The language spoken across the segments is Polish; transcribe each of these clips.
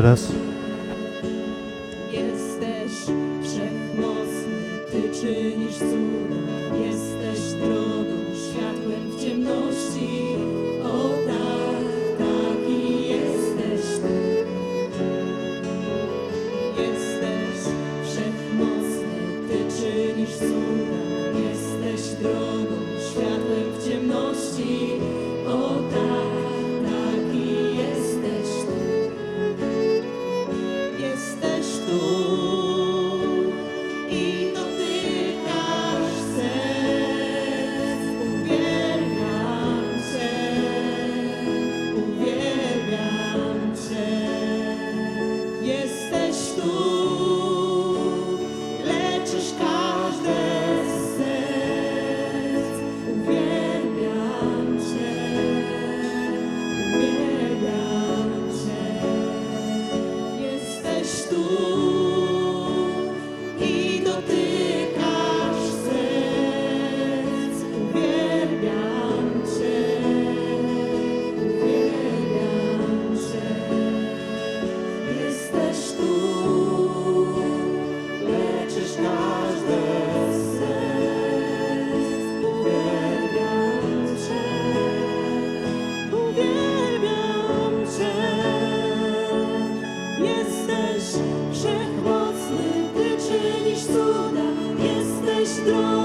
Teraz?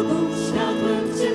不想吞咽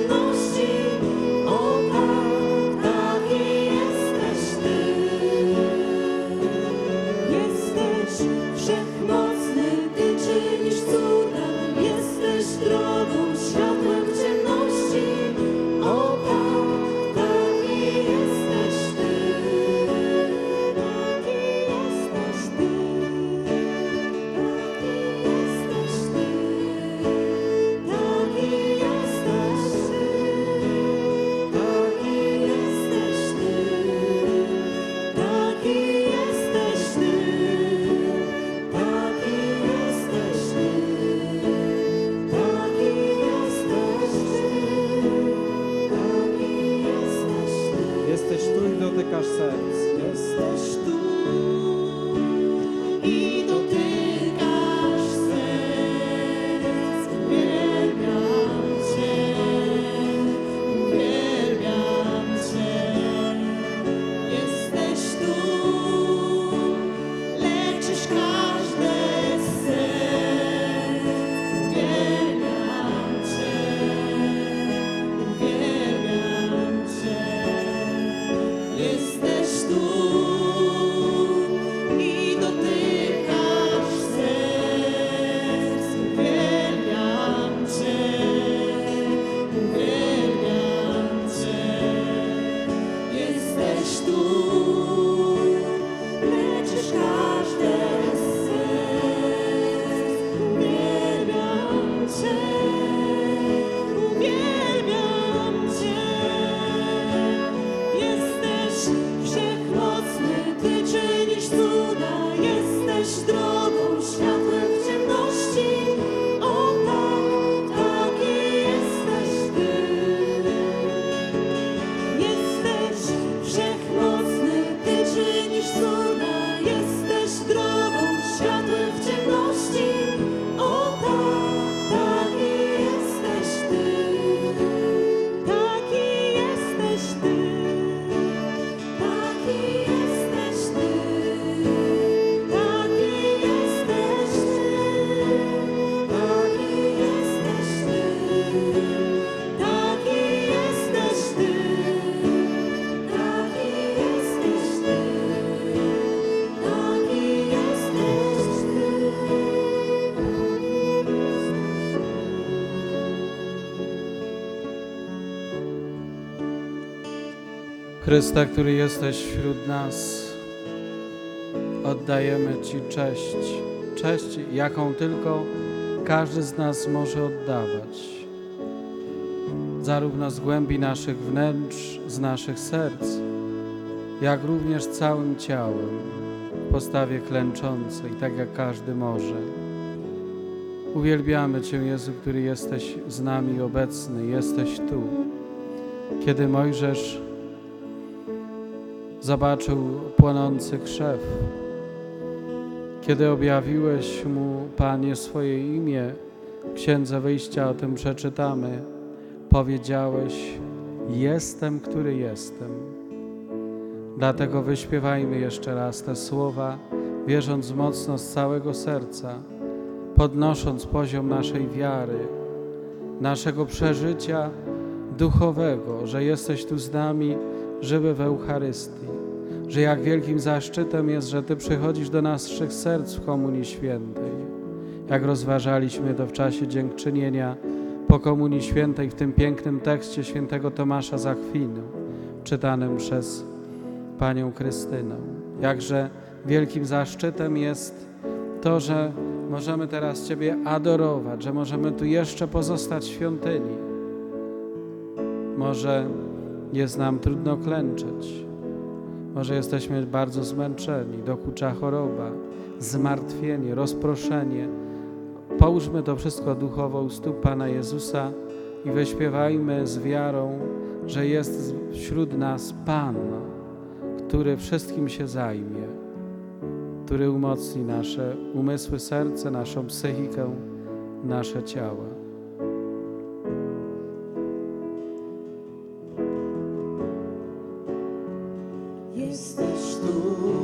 Chrysta, który jesteś wśród nas, oddajemy Ci cześć. Cześć, jaką tylko każdy z nas może oddawać. Zarówno z głębi naszych wnętrz, z naszych serc, jak również całym ciałem, w postawie klęczącej, tak jak każdy może. Uwielbiamy Cię, Jezu, który jesteś z nami obecny, jesteś tu. Kiedy Mojżesz zobaczył płonący krzew. Kiedy objawiłeś mu, Panie, swoje imię, Księdze Wyjścia o tym przeczytamy, powiedziałeś, jestem, który jestem. Dlatego wyśpiewajmy jeszcze raz te słowa, wierząc mocno z całego serca, podnosząc poziom naszej wiary, naszego przeżycia duchowego, że jesteś tu z nami, żywy w Eucharystii, że jak wielkim zaszczytem jest, że Ty przychodzisz do naszych serc w Komunii Świętej. Jak rozważaliśmy to w czasie dziękczynienia po Komunii Świętej w tym pięknym tekście świętego Tomasza z Akwinu, czytanym przez Panią Krystynę. Jakże wielkim zaszczytem jest to, że możemy teraz Ciebie adorować, że możemy tu jeszcze pozostać w świątyni. Może jest nam trudno klęczeć, może jesteśmy bardzo zmęczeni, dokucza choroba, zmartwienie, rozproszenie. Połóżmy to wszystko duchowo u stóp Pana Jezusa i wyśpiewajmy z wiarą, że jest wśród nas Pan, który wszystkim się zajmie, który umocni nasze umysły, serce, naszą psychikę, nasze ciała. Jesteś tu,